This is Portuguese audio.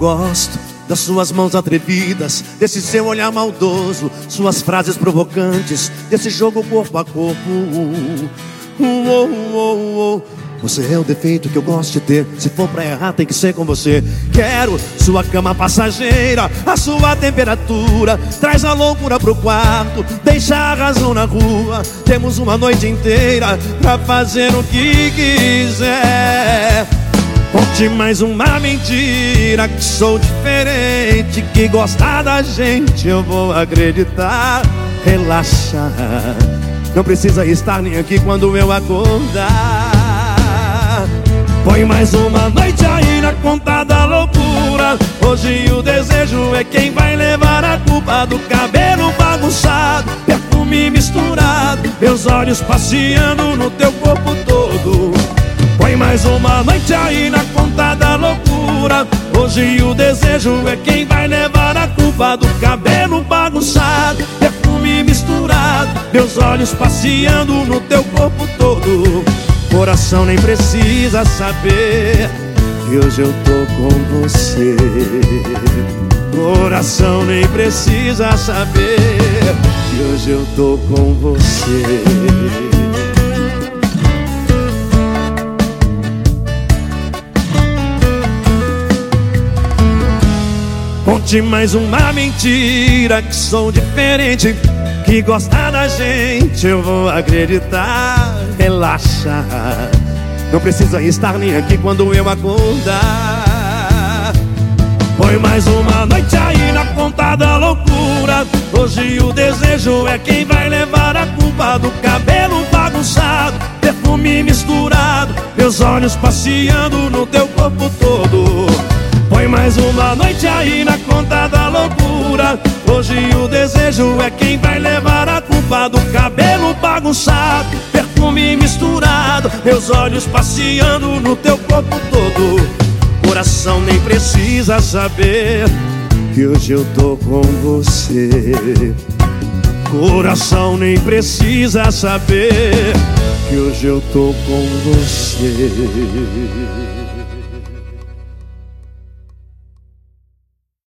Gosto das suas mãos atrevidas, desse seu olhar maldoso, suas frases provocantes, desse jogo corpo a corpo. Uou, uou, uou. Você é o defeito que eu gosto de ter. Se for pra errar, tem que ser com você. Quero sua cama passageira, a sua temperatura. Traz a loucura pro quarto, deixa a razão na rua. Temos uma noite inteira pra fazer o que quiser. Conte mais uma mentira que sou diferente, que gostar da gente eu vou acreditar. Relaxa, não precisa estar nem aqui quando eu acordar. Põe mais uma noite aí na conta da loucura. Hoje o desejo é quem vai levar a culpa do cabelo bagunçado, perfume misturado, meus olhos passeando no teu corpo todo. Põe mais uma noite aí na conta loucura. Hoje o desejo é quem vai levar a culpa do cabelo bagunçado, perfume misturado, meus olhos passeando no teu corpo todo. Coração nem precisa saber que hoje eu tô com você. Coração nem precisa saber que hoje eu tô com você. Conte mais uma mentira que sou diferente Que gosta da gente eu vou acreditar. Relaxa Não precisa estar nem aqui quando eu acordar. Põe mais uma noite aí na conta da loucura. Hoje o desejo é quem vai levar a culpa do cabelo bagunçado Perfume misturado Meus olhos passeando no teu corpo todo Põe mais uma noite aí na conta da loucura. Hoje o desejo é quem vai levar a culpa do cabelo bagunçado. Perfume misturado, meus olhos passeando no teu corpo todo. Coração nem precisa saber que hoje eu tô com você. Coração nem precisa saber que hoje eu tô com você